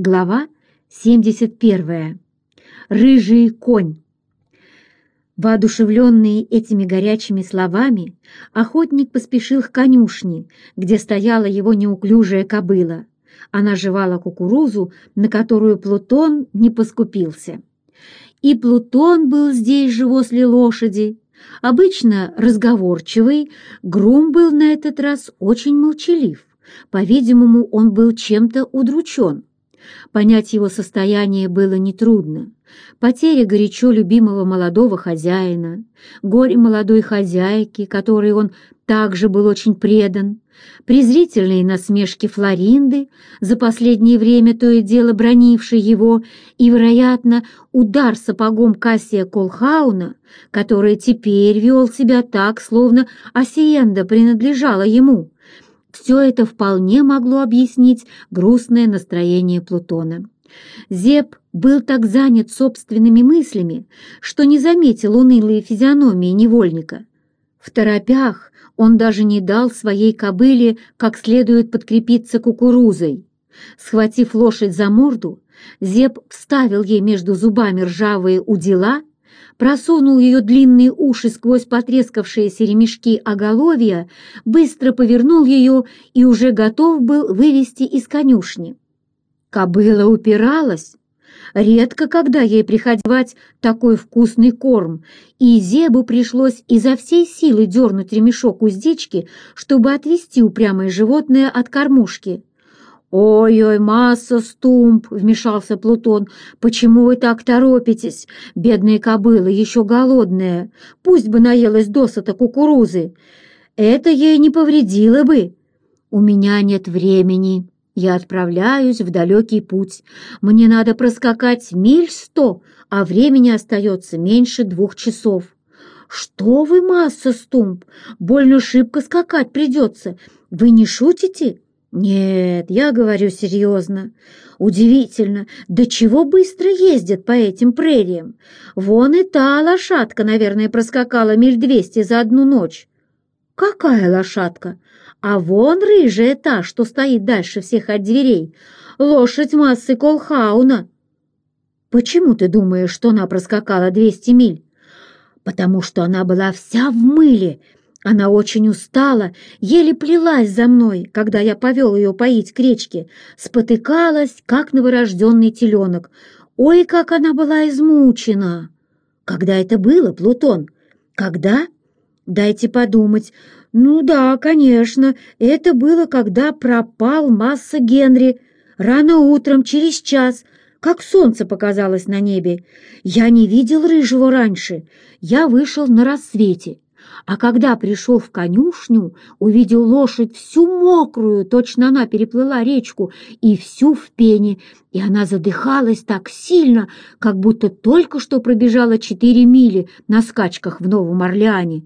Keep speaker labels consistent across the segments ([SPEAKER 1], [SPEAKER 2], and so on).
[SPEAKER 1] Глава 71. Рыжий конь. Воодушевленный этими горячими словами, охотник поспешил к конюшне, где стояла его неуклюжая кобыла. Она жевала кукурузу, на которую Плутон не поскупился. И Плутон был здесь же возле лошади. Обычно разговорчивый, Грум был на этот раз очень молчалив. По-видимому, он был чем-то удручен. Понять его состояние было нетрудно. Потеря горячо любимого молодого хозяина, горе молодой хозяйки, которой он также был очень предан, презрительные насмешки Флоринды, за последнее время то и дело бронившей его, и, вероятно, удар сапогом Кассия Колхауна, который теперь вел себя так, словно Осиенда принадлежала ему — все это вполне могло объяснить грустное настроение Плутона. Зеб был так занят собственными мыслями, что не заметил унылые физиономии невольника. В торопях он даже не дал своей кобыле как следует подкрепиться кукурузой. Схватив лошадь за морду, Зеб вставил ей между зубами ржавые удила просунул ее длинные уши сквозь потрескавшиеся ремешки оголовья, быстро повернул ее и уже готов был вывести из конюшни. Кобыла упиралась. Редко, когда ей приходить такой вкусный корм, и Зебу пришлось изо всей силы дернуть ремешок уздечки, чтобы отвести упрямое животное от кормушки. «Ой-ой, масса стумп!» — вмешался Плутон. «Почему вы так торопитесь? Бедная кобыла, еще голодная. Пусть бы наелась досыта кукурузы. Это ей не повредило бы. У меня нет времени. Я отправляюсь в далекий путь. Мне надо проскакать миль сто, а времени остается меньше двух часов». «Что вы, масса стумп? Больно шибко скакать придется. Вы не шутите?» Нет, я говорю серьезно. Удивительно, до чего быстро ездят по этим прериям. Вон и та лошадка, наверное, проскакала миль двести за одну ночь. Какая лошадка? А вон рыжая та, что стоит дальше всех от дверей. Лошадь массы Колхауна. Почему ты думаешь, что она проскакала двести миль? Потому что она была вся в мыле, она очень устала, еле плелась за мной, когда я повел ее поить к речке, спотыкалась, как новорожденный теленок. Ой, как она была измучена! Когда это было, Плутон? Когда? Дайте подумать. Ну да, конечно, это было, когда пропал масса Генри. Рано утром, через час, как солнце показалось на небе. Я не видел рыжего раньше. Я вышел на рассвете а когда пришел в конюшню, увидел лошадь всю мокрую, точно она переплыла речку, и всю в пене, и она задыхалась так сильно, как будто только что пробежала четыре мили на скачках в Новом Орлеане.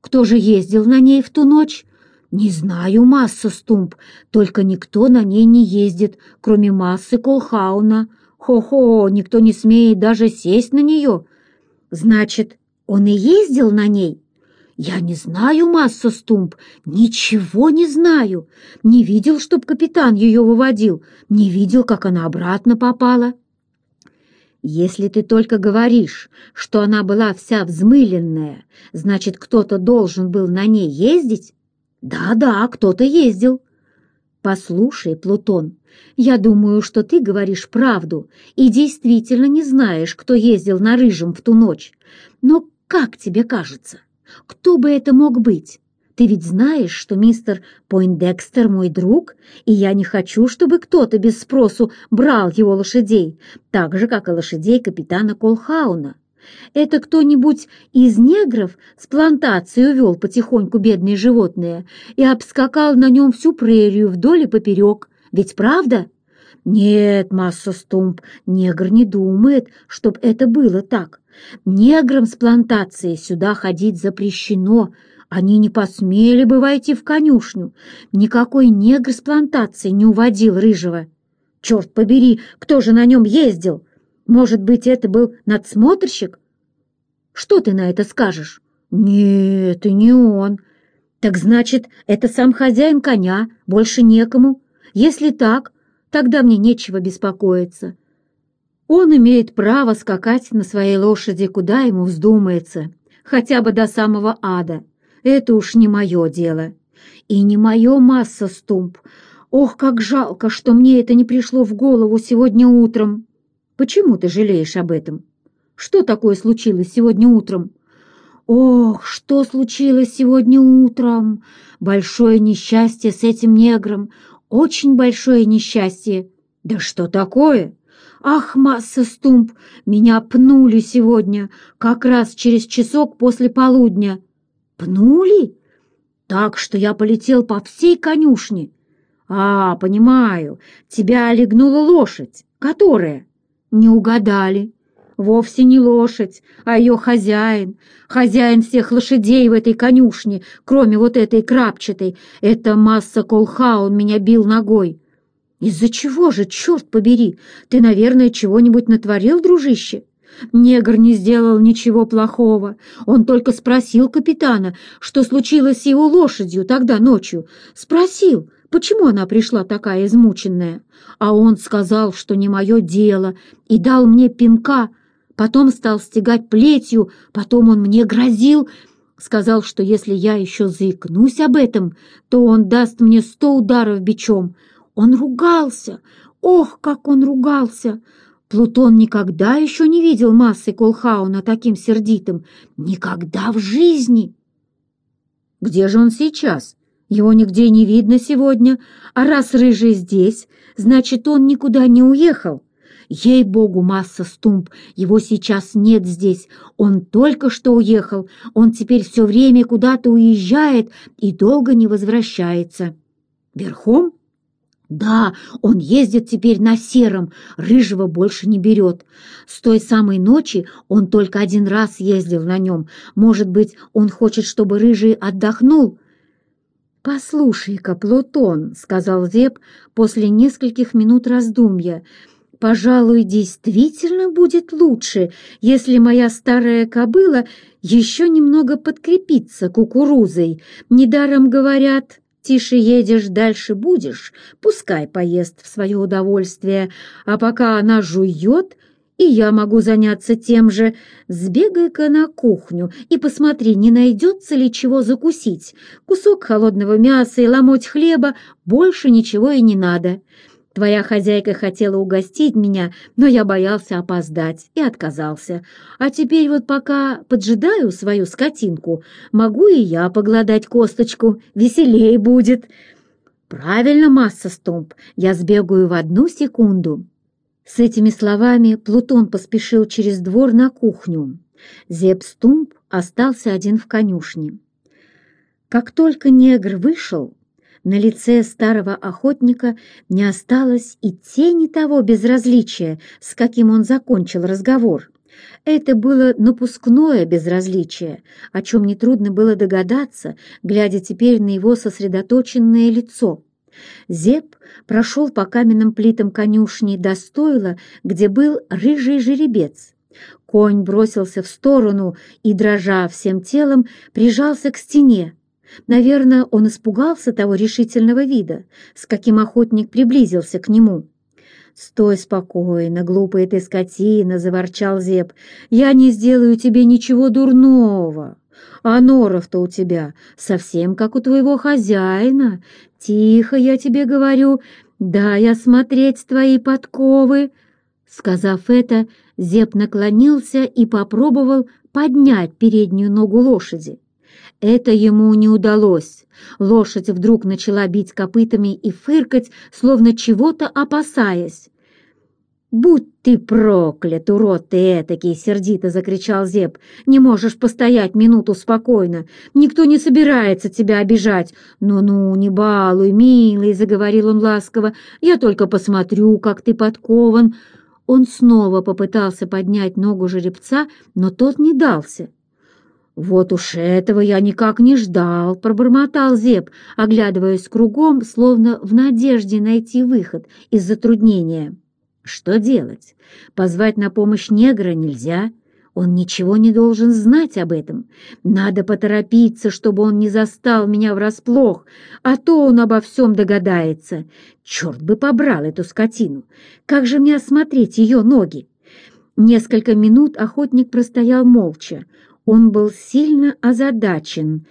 [SPEAKER 1] Кто же ездил на ней в ту ночь? Не знаю, масса стумп, только никто на ней не ездит, кроме массы Колхауна. Хо-хо, никто не смеет даже сесть на нее. Значит, он и ездил на ней? «Я не знаю, масса Стумп, ничего не знаю. Не видел, чтоб капитан ее выводил, не видел, как она обратно попала». «Если ты только говоришь, что она была вся взмыленная, значит, кто-то должен был на ней ездить?» «Да-да, кто-то ездил». «Послушай, Плутон, я думаю, что ты говоришь правду и действительно не знаешь, кто ездил на Рыжем в ту ночь. Но как тебе кажется?» Кто бы это мог быть? Ты ведь знаешь, что мистер Пойндекстер мой друг, и я не хочу, чтобы кто-то без спросу брал его лошадей, так же, как и лошадей капитана Колхауна. Это кто-нибудь из негров с плантации увел потихоньку бедные животные и обскакал на нем всю прерию вдоль и поперек. Ведь правда? Нет, масса Стумп, негр не думает, чтоб это было так. Неграм с плантации сюда ходить запрещено. Они не посмели бы войти в конюшню. Никакой негр с плантации не уводил рыжего. Черт побери, кто же на нем ездил? Может быть, это был надсмотрщик? Что ты на это скажешь? Нет, и не он. Так значит, это сам хозяин коня, больше некому. Если так, тогда мне нечего беспокоиться. Он имеет право скакать на своей лошади, куда ему вздумается, хотя бы до самого ада. Это уж не мое дело. И не мое масса стумп. Ох, как жалко, что мне это не пришло в голову сегодня утром. Почему ты жалеешь об этом? Что такое случилось сегодня утром? Ох, что случилось сегодня утром? Большое несчастье с этим негром. Очень большое несчастье. Да что такое? Ах, масса стумп, меня пнули сегодня, как раз через часок после полудня. Пнули? Так что я полетел по всей конюшне. А, понимаю, тебя легнула лошадь. Которая? Не угадали. Вовсе не лошадь, а ее хозяин. Хозяин всех лошадей в этой конюшне, кроме вот этой крапчатой. Это масса Колхаун меня бил ногой. Из-за чего же, черт побери? Ты, наверное, чего-нибудь натворил, дружище? Негр не сделал ничего плохого. Он только спросил капитана, что случилось с его лошадью тогда ночью. Спросил, почему она пришла такая измученная. А он сказал, что не мое дело, и дал мне пинка. Потом стал стегать плетью, потом он мне грозил, сказал, что если я еще заикнусь об этом, то он даст мне сто ударов бичом. Он ругался, ох, как он ругался! Плутон никогда еще не видел массы Колхауна таким сердитым. Никогда в жизни! Где же он сейчас? Его нигде не видно сегодня, а раз рыжий здесь, значит, он никуда не уехал. Ей-богу, масса стумп, его сейчас нет здесь. Он только что уехал, он теперь все время куда-то уезжает и долго не возвращается. Верхом? Да, он ездит теперь на сером, рыжего больше не берет. С той самой ночи он только один раз ездил на нем. Может быть, он хочет, чтобы рыжий отдохнул? «Послушай-ка, Плутон», — сказал Зеб после нескольких минут раздумья, — «пожалуй, действительно будет лучше, если моя старая кобыла еще немного подкрепится кукурузой. Недаром говорят...» Тише едешь, дальше будешь, пускай поест в свое удовольствие, а пока она жует, и я могу заняться тем же. Сбегай-ка на кухню и посмотри, не найдется ли чего закусить. Кусок холодного мяса и ломоть хлеба, больше ничего и не надо. Твоя хозяйка хотела угостить меня, но я боялся опоздать и отказался. А теперь вот пока поджидаю свою скотинку, могу и я погладать косточку, веселее будет. Правильно, масса стомп, я сбегаю в одну секунду. С этими словами Плутон поспешил через двор на кухню. Зеб Стумп остался один в конюшне. Как только негр вышел, на лице старого охотника не осталось и тени того безразличия, с каким он закончил разговор. Это было напускное безразличие, о чем нетрудно было догадаться, глядя теперь на его сосредоточенное лицо. Зеб прошел по каменным плитам конюшни до стойла, где был рыжий жеребец. Конь бросился в сторону и, дрожа всем телом, прижался к стене. Наверное, он испугался того решительного вида, с каким охотник приблизился к нему. «Стой спокойно, глупая ты скотина!» — заворчал Зеб. «Я не сделаю тебе ничего дурного. А норов-то у тебя совсем как у твоего хозяина. Тихо, я тебе говорю, дай осмотреть твои подковы». Сказав это, Зеб наклонился и попробовал поднять переднюю ногу лошади. Это ему не удалось. Лошадь вдруг начала бить копытами и фыркать, словно чего-то опасаясь. «Будь ты проклят, урод ты этакий!» — сердито закричал Зеб. «Не можешь постоять минуту спокойно. Никто не собирается тебя обижать. Ну-ну, не балуй, милый!» — заговорил он ласково. «Я только посмотрю, как ты подкован». Он снова попытался поднять ногу жеребца, но тот не дался. «Вот уж этого я никак не ждал», — пробормотал Зеб, оглядываясь кругом, словно в надежде найти выход из затруднения. «Что делать? Позвать на помощь негра нельзя. Он ничего не должен знать об этом. Надо поторопиться, чтобы он не застал меня врасплох, а то он обо всем догадается. Черт бы побрал эту скотину! Как же мне осмотреть ее ноги? Несколько минут охотник простоял молча. Он был сильно озадачен.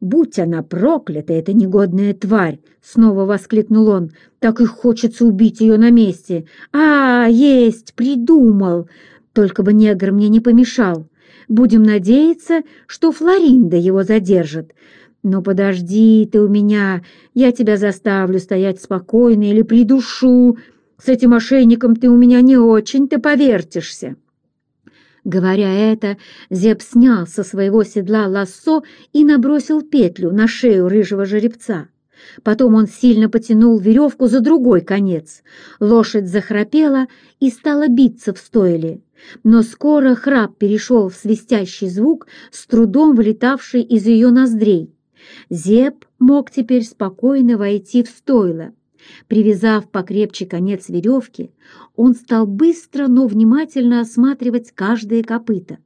[SPEAKER 1] «Будь она проклята, эта негодная тварь!» — снова воскликнул он. «Так и хочется убить ее на месте!» «А, есть! Придумал! Только бы негр мне не помешал! Будем надеяться, что Флоринда его задержит!» «Ну подожди ты у меня, я тебя заставлю стоять спокойно или придушу. С этим ошейником ты у меня не очень-то повертишься». Говоря это, Зеб снял со своего седла лассо и набросил петлю на шею рыжего жеребца. Потом он сильно потянул веревку за другой конец. Лошадь захрапела и стала биться в стойле. Но скоро храп перешел в свистящий звук, с трудом вылетавший из ее ноздрей. Зеб мог теперь спокойно войти в стойло. Привязав покрепче конец веревки, он стал быстро, но внимательно осматривать каждое копыто.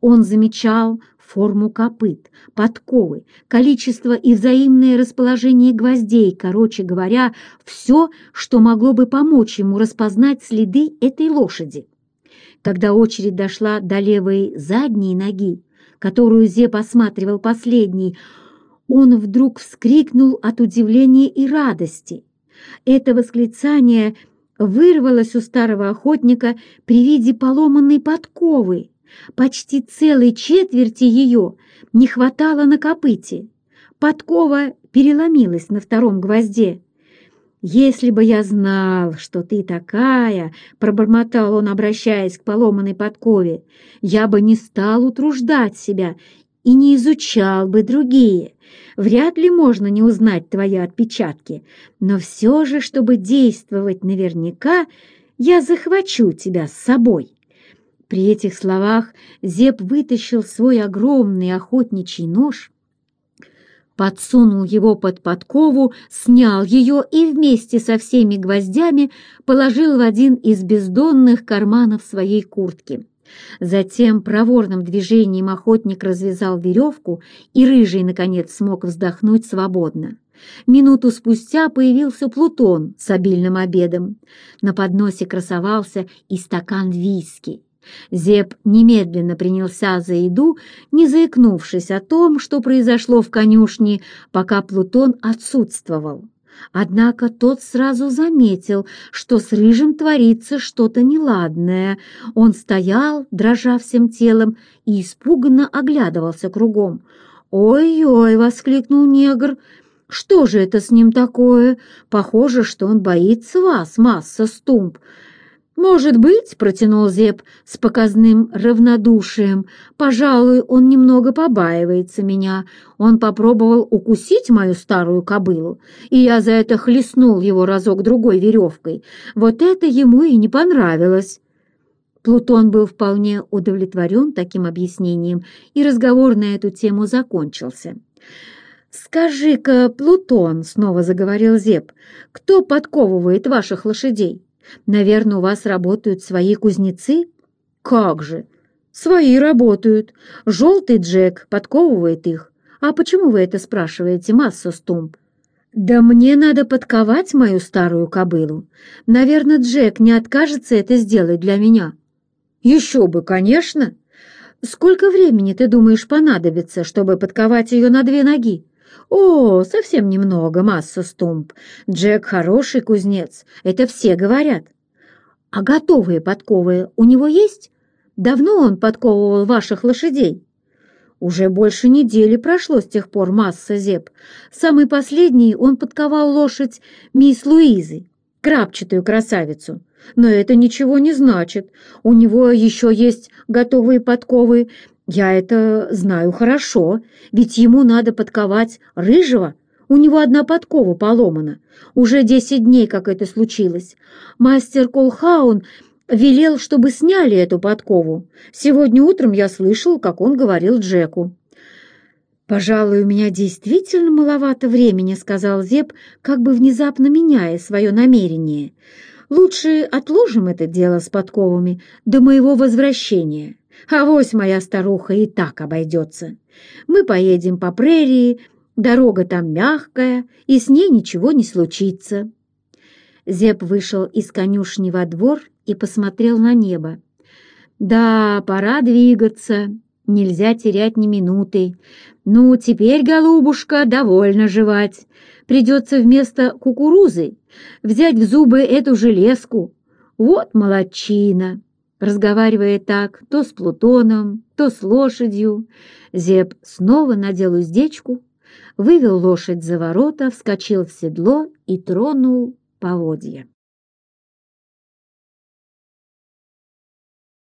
[SPEAKER 1] Он замечал форму копыт, подковы, количество и взаимное расположение гвоздей, короче говоря, все, что могло бы помочь ему распознать следы этой лошади. Когда очередь дошла до левой задней ноги, которую Зеб осматривал последней, он вдруг вскрикнул от удивления и радости. Это восклицание вырвалось у старого охотника при виде поломанной подковы. Почти целой четверти ее не хватало на копыте. Подкова переломилась на втором гвозде. «Если бы я знал, что ты такая», — пробормотал он, обращаясь к поломанной подкове, «я бы не стал утруждать себя и не изучал бы другие. Вряд ли можно не узнать твои отпечатки, но все же, чтобы действовать наверняка, я захвачу тебя с собой». При этих словах Зеб вытащил свой огромный охотничий нож, подсунул его под подкову, снял ее и вместе со всеми гвоздями положил в один из бездонных карманов своей куртки. Затем проворным движением охотник развязал веревку, и рыжий, наконец, смог вздохнуть свободно. Минуту спустя появился Плутон с обильным обедом. На подносе красовался и стакан виски. Зеб немедленно принялся за еду, не заикнувшись о том, что произошло в конюшне, пока Плутон отсутствовал. Однако тот сразу заметил, что с Рыжим творится что-то неладное. Он стоял, дрожа всем телом, и испуганно оглядывался кругом. «Ой-ой!» — воскликнул негр. «Что же это с ним такое? Похоже, что он боится вас, масса стумп. «Может быть», — протянул Зеб с показным равнодушием, «пожалуй, он немного побаивается меня. Он попробовал укусить мою старую кобылу, и я за это хлестнул его разок-другой веревкой. Вот это ему и не понравилось». Плутон был вполне удовлетворен таким объяснением, и разговор на эту тему закончился. «Скажи-ка, Плутон», — снова заговорил Зеб, — «кто подковывает ваших лошадей?» Наверное, у вас работают свои кузнецы? Как же? Свои работают. Желтый Джек подковывает их. А почему вы это спрашиваете, масса стумп? Да мне надо подковать мою старую кобылу. Наверное, Джек не откажется это сделать для меня. Еще бы, конечно. Сколько времени, ты думаешь, понадобится, чтобы подковать ее на две ноги? «О, совсем немного, масса стумп. Джек хороший кузнец, это все говорят». «А готовые подковы у него есть? Давно он подковывал ваших лошадей?» «Уже больше недели прошло с тех пор, масса зеб. Самый последний он подковал лошадь мисс Луизы, крапчатую красавицу. Но это ничего не значит. У него еще есть готовые подковы я это знаю хорошо, ведь ему надо подковать рыжего. У него одна подкова поломана. Уже десять дней, как это случилось. Мастер Колхаун велел, чтобы сняли эту подкову. Сегодня утром я слышал, как он говорил Джеку. «Пожалуй, у меня действительно маловато времени», — сказал Зеб, как бы внезапно меняя свое намерение. «Лучше отложим это дело с подковами до моего возвращения. Авось моя старуха и так обойдется. Мы поедем по прерии, дорога там мягкая, и с ней ничего не случится». Зеб вышел из конюшни во двор и посмотрел на небо. «Да, пора двигаться, нельзя терять ни минуты. Ну, теперь, голубушка, довольно жевать. Придется вместо кукурузы взять в зубы эту железку. Вот молодчина!» Разговаривая так, то с Плутоном, то с лошадью, Зеб снова надел уздечку, вывел лошадь за ворота, вскочил в седло и тронул поводья.